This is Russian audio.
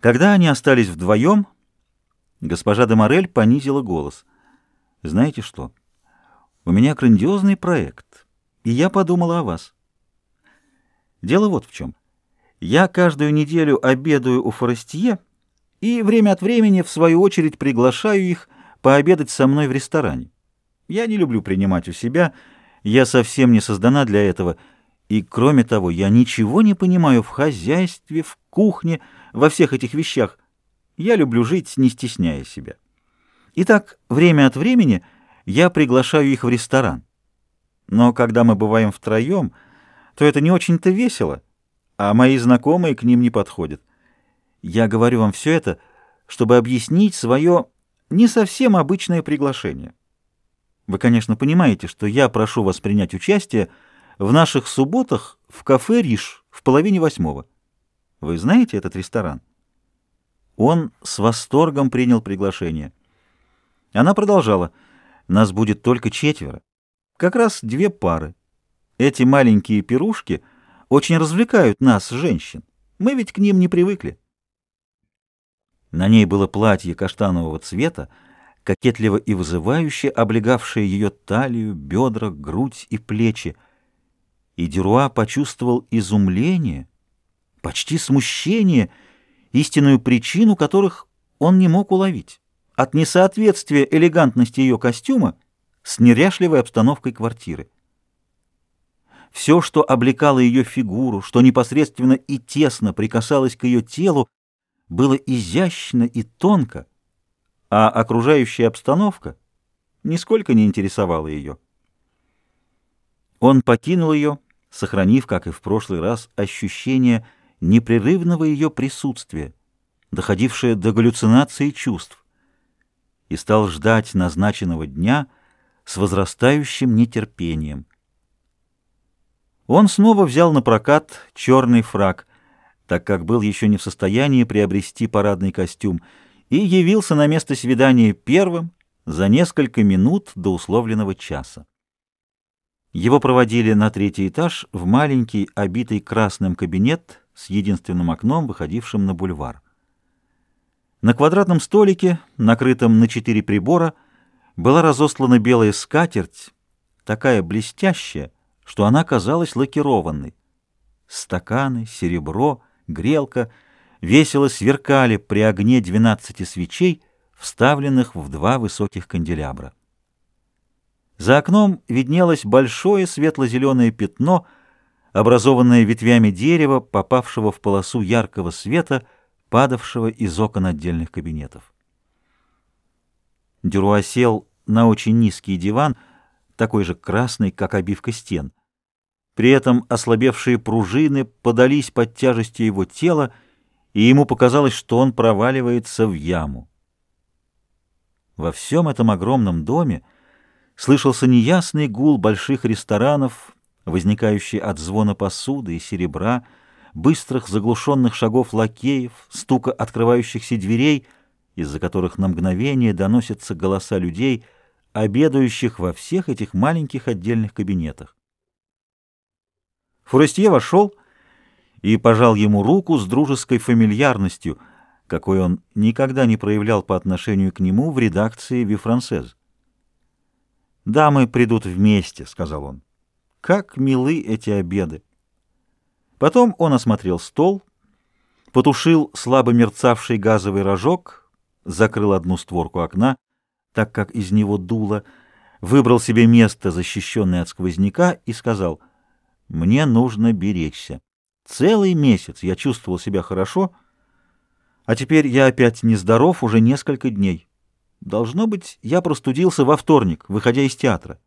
Когда они остались вдвоем, госпожа де Морель понизила голос. «Знаете что? У меня грандиозный проект, и я подумала о вас. Дело вот в чем. Я каждую неделю обедаю у Форестье и время от времени, в свою очередь, приглашаю их пообедать со мной в ресторане. Я не люблю принимать у себя, я совсем не создана для этого, и, кроме того, я ничего не понимаю в хозяйстве, в кухне, во всех этих вещах. Я люблю жить, не стесняя себя. Итак, время от времени я приглашаю их в ресторан. Но когда мы бываем втроем, то это не очень-то весело, а мои знакомые к ним не подходят. Я говорю вам все это, чтобы объяснить свое не совсем обычное приглашение. Вы, конечно, понимаете, что я прошу вас принять участие в наших субботах в кафе «Риш» в половине восьмого. Вы знаете этот ресторан? Он с восторгом принял приглашение. Она продолжала. Нас будет только четверо. Как раз две пары. Эти маленькие пирушки очень развлекают нас, женщин. Мы ведь к ним не привыкли. На ней было платье каштанового цвета, кокетливо и вызывающе облегавшее ее талию, бедра, грудь и плечи. И Дюруа почувствовал изумление, почти смущение, истинную причину которых он не мог уловить, от несоответствия элегантности ее костюма с неряшливой обстановкой квартиры. Все, что облекало ее фигуру, что непосредственно и тесно прикасалось к ее телу, было изящно и тонко, а окружающая обстановка нисколько не интересовала ее. Он покинул ее, сохранив, как и в прошлый раз, ощущение непрерывного ее присутствия, доходившее до галлюцинации чувств, и стал ждать назначенного дня с возрастающим нетерпением. Он снова взял на прокат черный фраг, так как был еще не в состоянии приобрести парадный костюм, и явился на место свидания первым за несколько минут до условленного часа. Его проводили на третий этаж в маленький, обитый красным кабинет с единственным окном, выходившим на бульвар. На квадратном столике, накрытом на четыре прибора, была разослана белая скатерть, такая блестящая, что она казалась лакированной. Стаканы, серебро, грелка весело сверкали при огне двенадцати свечей, вставленных в два высоких канделябра. За окном виднелось большое светло-зеленое пятно, образованное ветвями дерева, попавшего в полосу яркого света, падавшего из окон отдельных кабинетов. Дюруа сел на очень низкий диван, такой же красный, как обивка стен. При этом ослабевшие пружины подались под тяжестью его тела, и ему показалось, что он проваливается в яму. Во всем этом огромном доме слышался неясный гул больших ресторанов, возникающий от звона посуды и серебра, быстрых заглушенных шагов лакеев, стука открывающихся дверей, из-за которых на мгновение доносятся голоса людей, обедающих во всех этих маленьких отдельных кабинетах. Форестье вошел и пожал ему руку с дружеской фамильярностью, какой он никогда не проявлял по отношению к нему в редакции «Вифрансез». «Дамы придут вместе», — сказал он. «Как милы эти обеды!» Потом он осмотрел стол, потушил слабо мерцавший газовый рожок, закрыл одну створку окна, так как из него дуло, выбрал себе место, защищенное от сквозняка, и сказал, «Мне нужно беречься. Целый месяц я чувствовал себя хорошо, а теперь я опять нездоров уже несколько дней». Должно быть, я простудился во вторник, выходя из театра.